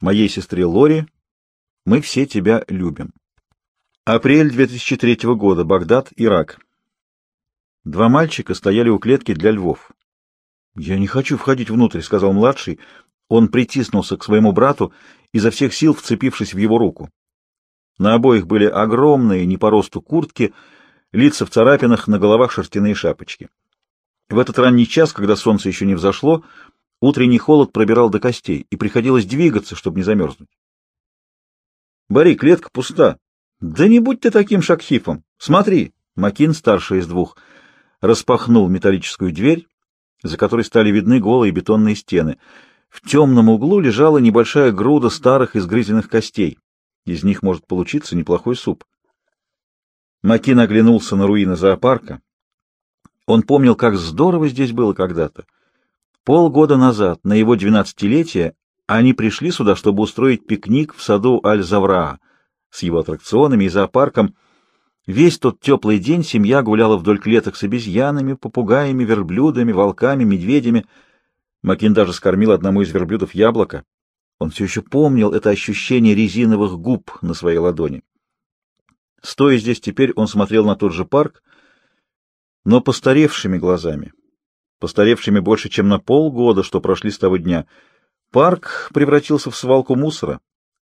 моей сестре Лори. Мы все тебя любим. Апрель 2003 года. Багдад, Ирак. Два мальчика стояли у клетки для львов. «Я не хочу входить внутрь», — сказал младший. Он притиснулся к своему брату, изо всех сил вцепившись в его руку. На обоих были огромные, не по росту куртки, лица в царапинах, на головах шерстяные шапочки. В этот ранний час, когда солнце еще не взошло, утренний холод пробирал до костей, и приходилось двигаться, чтобы не замерзнуть. «Бори, клетка пуста». «Да не будь ты таким шакхифом! Смотри!» Макин, старший из двух, распахнул металлическую дверь, за которой стали видны голые бетонные стены. В темном углу лежала небольшая груда старых изгрызенных костей. Из них может получиться неплохой суп. Макин оглянулся на руины зоопарка. Он помнил, как здорово здесь было когда-то. Полгода назад, на его двенадцатилетие, они пришли сюда, чтобы устроить пикник в саду Аль-Завраа с его аттракционами и зоопарком. Весь тот теплый день семья гуляла вдоль клеток с обезьянами, попугаями, верблюдами, волками, медведями. Макин даже скормил одному из верблюдов яблоко. Он все еще помнил это ощущение резиновых губ на своей ладони. Стоя здесь теперь, он смотрел на тот же парк, но постаревшими глазами, постаревшими больше, чем на полгода, что прошли с того дня. Парк превратился в свалку мусора,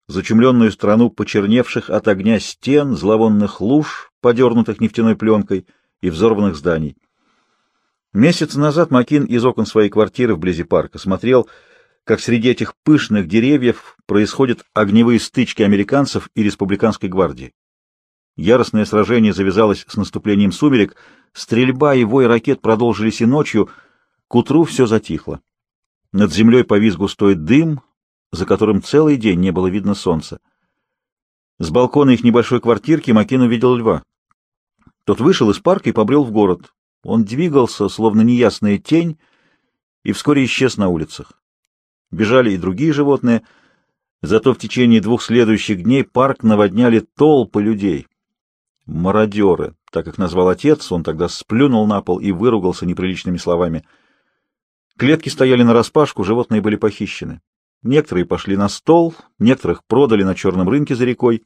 зачумленную страну почерневших от огня стен, зловонных луж, подернутых нефтяной пленкой, и взорванных зданий. Месяц назад Макин из окон своей квартиры вблизи парка смотрел, как среди этих пышных деревьев происходят огневые стычки американцев и республиканской гвардии. Яростное сражение завязалось с наступлением сумерек, стрельба и вой ракет продолжились и ночью, к утру все затихло. Над землей повис густой дым, за которым целый день не было видно солнца. С балкона их небольшой квартирки Макин увидел льва. Тот вышел из парка и побрел в город. Он двигался, словно неясная тень, и вскоре исчез на улицах. Бежали и другие животные, зато в течение двух следующих дней парк наводняли толпы людей. Мародеры, так как назвал отец, он тогда сплюнул на пол и выругался неприличными словами. Клетки стояли нараспашку, животные были похищены. Некоторые пошли на стол, некоторых продали на черном рынке за рекой.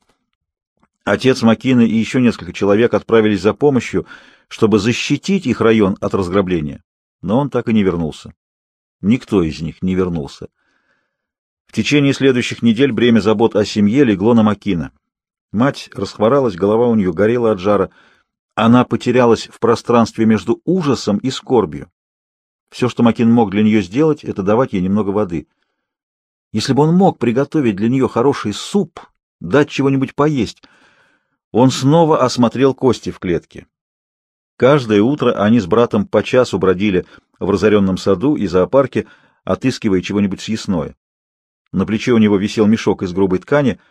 Отец Макины и еще несколько человек отправились за помощью, чтобы защитить их район от разграбления. Но он так и не вернулся. Никто из них не вернулся. В течение следующих недель бремя забот о семье легло на Макина. Мать расхворалась, голова у нее горела от жара. Она потерялась в пространстве между ужасом и скорбью. Все, что Макин мог для нее сделать, это давать ей немного воды. Если бы он мог приготовить для нее хороший суп, дать чего-нибудь поесть, он снова осмотрел кости в клетке. Каждое утро они с братом по часу бродили в разоренном саду и зоопарке, отыскивая чего-нибудь съестное. На плече у него висел мешок из грубой ткани —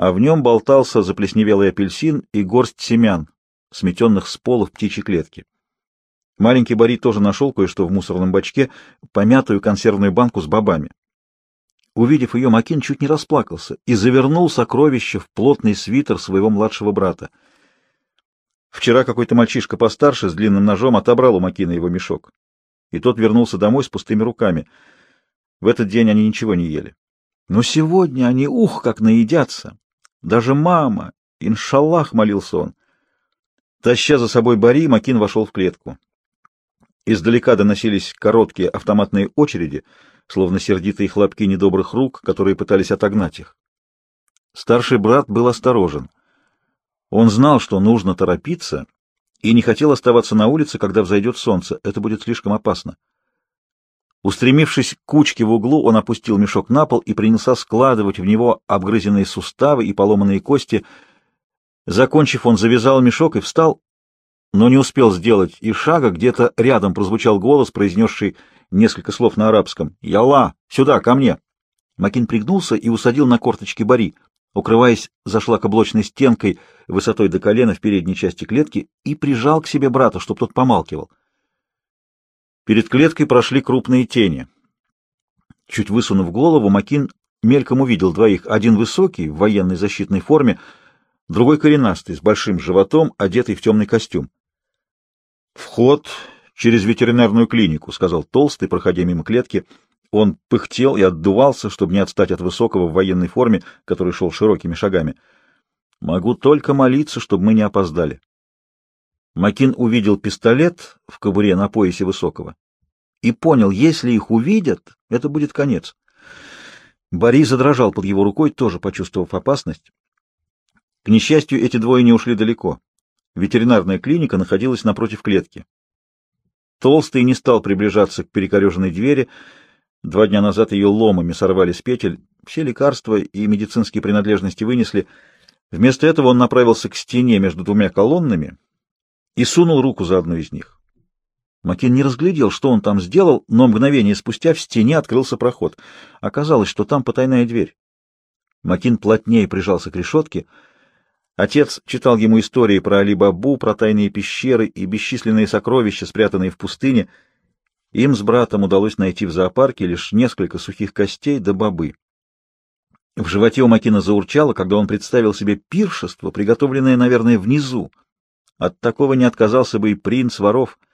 а в нем болтался заплесневелый апельсин и горсть семян, сметенных с пола в птичьей клетке. Маленький Бори тоже нашел кое-что в мусорном бачке, помятую консервную банку с бобами. Увидев ее, Макин чуть не расплакался и завернул сокровище в плотный свитер своего младшего брата. Вчера какой-то мальчишка постарше с длинным ножом отобрал у Макина его мешок, и тот вернулся домой с пустыми руками. В этот день они ничего не ели. Но сегодня они, ух, как наедятся! Даже мама! Иншаллах, молился он. Таща за собой Бари, Макин вошел в клетку. Издалека доносились короткие автоматные очереди, словно сердитые хлопки недобрых рук, которые пытались отогнать их. Старший брат был осторожен. Он знал, что нужно торопиться, и не хотел оставаться на улице, когда взойдет солнце. Это будет слишком опасно. Устремившись к кучке в углу, он опустил мешок на пол и принялся складывать в него обгрызенные суставы и поломанные кости. Закончив, он завязал мешок и встал, но не успел сделать и шага, где-то рядом прозвучал голос, произнесший несколько слов на арабском. «Ялла! Сюда, ко мне!» Макин пригнулся и усадил на корточки Бари, укрываясь за шлакоблочной стенкой высотой до колена в передней части клетки, и прижал к себе брата, чтобы тот помалкивал. Перед клеткой прошли крупные тени. Чуть высунув голову, Макин мельком увидел двоих. Один высокий, в военной защитной форме, другой коренастый, с большим животом, одетый в темный костюм. «Вход через ветеринарную клинику», — сказал Толстый, проходя мимо клетки. Он пыхтел и отдувался, чтобы не отстать от высокого в военной форме, который шел широкими шагами. «Могу только молиться, чтобы мы не опоздали». Макин увидел пистолет в кобуре на поясе высокого и понял, если их увидят, это будет конец. Борис задрожал под его рукой, тоже почувствовав опасность. К несчастью, эти двое не ушли далеко. Ветеринарная клиника находилась напротив клетки. Толстый не стал приближаться к перекореженной двери. Два дня назад ее ломами сорвали с петель, все лекарства и медицинские принадлежности вынесли. Вместо этого он направился к стене между двумя колоннами и сунул руку за одну из них. Макин не разглядел, что он там сделал, но мгновение спустя в стене открылся проход. Оказалось, что там потайная дверь. Макин плотнее прижался к решетке. Отец читал ему истории про Али-Бабу, про тайные пещеры и бесчисленные сокровища, спрятанные в пустыне. Им с братом удалось найти в зоопарке лишь несколько сухих костей да бобы. В животе у Макина заурчало, когда он представил себе пиршество, приготовленное, наверное, внизу. От такого не отказался бы и принц воров —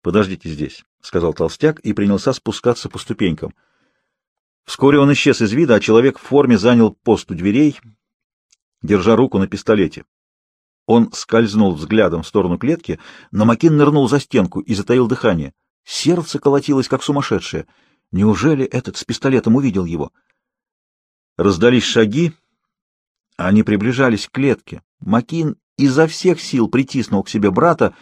«Подождите здесь», — сказал толстяк и принялся спускаться по ступенькам. Вскоре он исчез из вида, а человек в форме занял пост у дверей, держа руку на пистолете. Он скользнул взглядом в сторону клетки, но Макин нырнул за стенку и затаил дыхание. Сердце колотилось, как сумасшедшее. Неужели этот с пистолетом увидел его? Раздались шаги, они приближались к клетке. Макин изо всех сил притиснул к себе брата,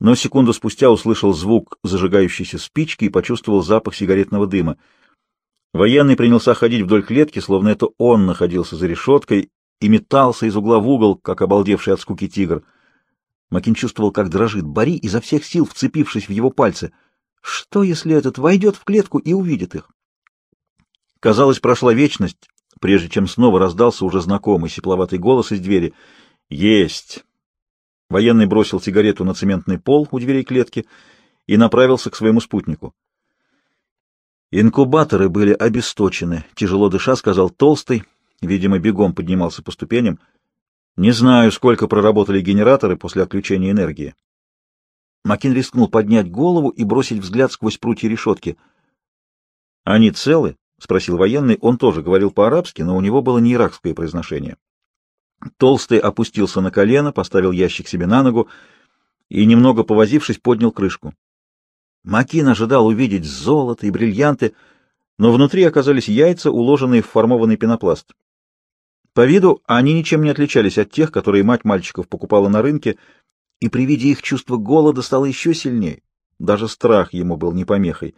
но секунду спустя услышал звук зажигающейся спички и почувствовал запах сигаретного дыма. Военный принялся ходить вдоль клетки, словно это он находился за решеткой и метался из угла в угол, как обалдевший от скуки тигр. Макин чувствовал, как дрожит Бори, изо всех сил вцепившись в его пальцы. Что, если этот войдет в клетку и увидит их? Казалось, прошла вечность, прежде чем снова раздался уже знакомый сепловатый голос из двери. «Есть!» Военный бросил сигарету на цементный пол у дверей клетки и направился к своему спутнику. Инкубаторы были обесточены, тяжело дыша, сказал Толстый, видимо, бегом поднимался по ступеням. Не знаю, сколько проработали генераторы после отключения энергии. Макин рискнул поднять голову и бросить взгляд сквозь прутья решетки. «Они целы?» — спросил военный. Он тоже говорил по-арабски, но у него было не иракское произношение. Толстый опустился на колено, поставил ящик себе на ногу и, немного повозившись, поднял крышку. Макин ожидал увидеть золото и бриллианты, но внутри оказались яйца, уложенные в формованный пенопласт. По виду они ничем не отличались от тех, которые мать мальчиков покупала на рынке, и при виде их чувство голода стало еще сильнее. Даже страх ему был не помехой.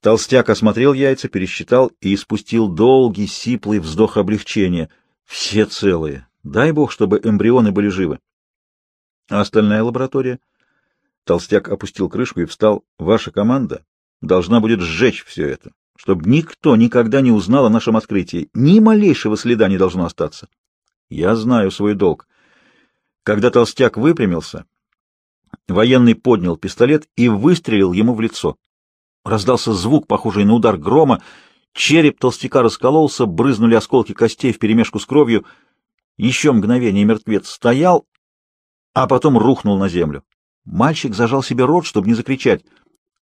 Толстяк осмотрел яйца, пересчитал и испустил долгий, сиплый вздох облегчения — все целые. Дай бог, чтобы эмбрионы были живы. А остальная лаборатория? Толстяк опустил крышку и встал. Ваша команда должна будет сжечь все это, чтобы никто никогда не узнал о нашем открытии. Ни малейшего следа не должно остаться. Я знаю свой долг. Когда толстяк выпрямился, военный поднял пистолет и выстрелил ему в лицо. Раздался звук, похожий на удар грома, Череп толстяка раскололся, брызнули осколки костей вперемешку с кровью. Еще мгновение мертвец стоял, а потом рухнул на землю. Мальчик зажал себе рот, чтобы не закричать.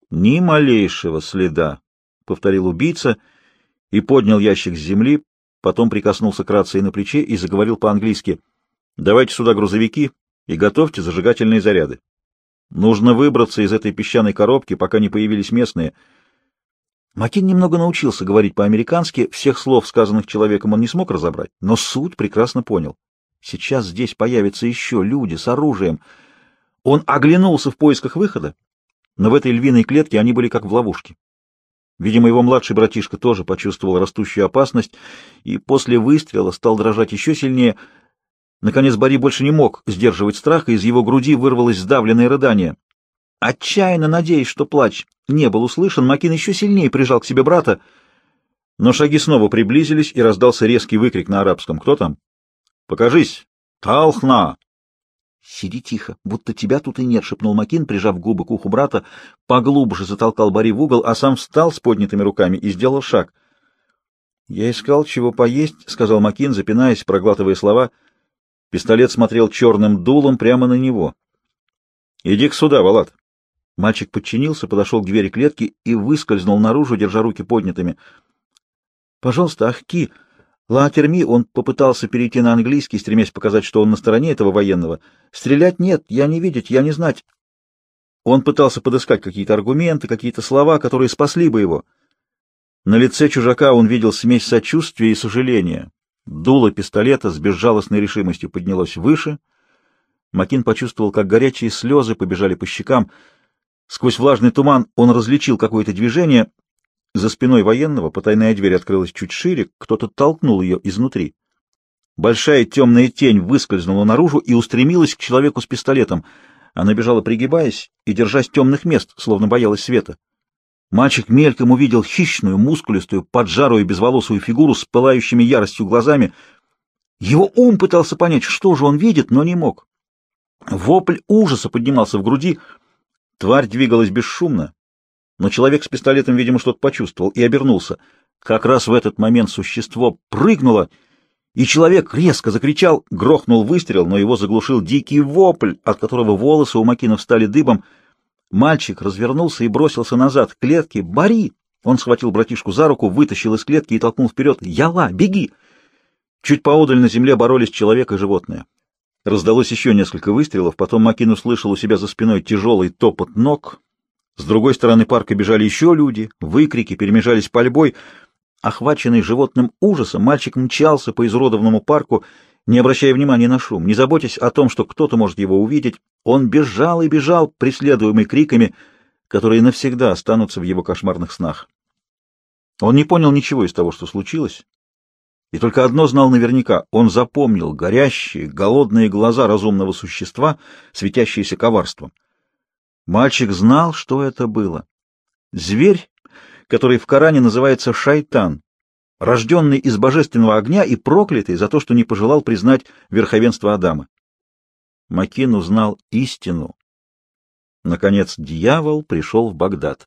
«Ни малейшего следа», — повторил убийца и поднял ящик с земли, потом прикоснулся к рации на плече и заговорил по-английски. «Давайте сюда грузовики и готовьте зажигательные заряды. Нужно выбраться из этой песчаной коробки, пока не появились местные». Макин немного научился говорить по-американски, всех слов, сказанных человеком, он не смог разобрать, но суть прекрасно понял. Сейчас здесь появятся еще люди с оружием. Он оглянулся в поисках выхода, но в этой львиной клетке они были как в ловушке. Видимо, его младший братишка тоже почувствовал растущую опасность и после выстрела стал дрожать еще сильнее. Наконец Бори больше не мог сдерживать страх, и из его груди вырвалось сдавленное рыдание. Отчаянно надеясь, что плач не был услышан, Макин еще сильнее прижал к себе брата, но шаги снова приблизились, и раздался резкий выкрик на арабском. «Кто там?» «Покажись! Талхна!» «Сиди тихо, будто тебя тут и нет», — шепнул Макин, прижав губы к уху брата, поглубже затолкал Бари в угол, а сам встал с поднятыми руками и сделал шаг. «Я искал, чего поесть», — сказал Макин, запинаясь, проглатывая слова. Пистолет смотрел черным дулом прямо на него. «Иди к сюда, Валат». Мальчик подчинился, подошел к двери клетки и выскользнул наружу, держа руки поднятыми. «Пожалуйста, Ахки!» Латерми, он попытался перейти на английский, стремясь показать, что он на стороне этого военного. «Стрелять нет, я не видеть, я не знать». Он пытался подыскать какие-то аргументы, какие-то слова, которые спасли бы его. На лице чужака он видел смесь сочувствия и сожаления. Дуло пистолета с безжалостной решимостью поднялось выше. Макин почувствовал, как горячие слезы побежали по щекам. Сквозь влажный туман он различил какое-то движение. За спиной военного потайная дверь открылась чуть шире, кто-то толкнул ее изнутри. Большая темная тень выскользнула наружу и устремилась к человеку с пистолетом. Она бежала, пригибаясь и держась темных мест, словно боялась света. Мальчик мельком увидел хищную, мускулистую, поджарую безволосую фигуру с пылающими яростью глазами. Его ум пытался понять, что же он видит, но не мог. Вопль ужаса поднимался в груди. Тварь двигалась бесшумно, но человек с пистолетом, видимо, что-то почувствовал и обернулся. Как раз в этот момент существо прыгнуло, и человек резко закричал, грохнул выстрел, но его заглушил дикий вопль, от которого волосы у Макина встали дыбом — Мальчик развернулся и бросился назад к клетке. «Бори!» Он схватил братишку за руку, вытащил из клетки и толкнул вперед. «Яла, беги!» Чуть поодаль на земле боролись человек и животное. Раздалось еще несколько выстрелов, потом Макин услышал у себя за спиной тяжелый топот ног. С другой стороны парка бежали еще люди, выкрики перемежались пальбой. Охваченный животным ужасом, мальчик мчался по изуродованному парку, не обращая внимания на шум, не заботясь о том, что кто-то может его увидеть, он бежал и бежал, преследуемый криками, которые навсегда останутся в его кошмарных снах. Он не понял ничего из того, что случилось, и только одно знал наверняка — он запомнил горящие, голодные глаза разумного существа, светящиеся коварством. Мальчик знал, что это было. Зверь, который в Коране называется шайтан, рожденный из божественного огня и проклятый за то, что не пожелал признать верховенство Адама. Макин узнал истину. Наконец дьявол пришел в Багдад.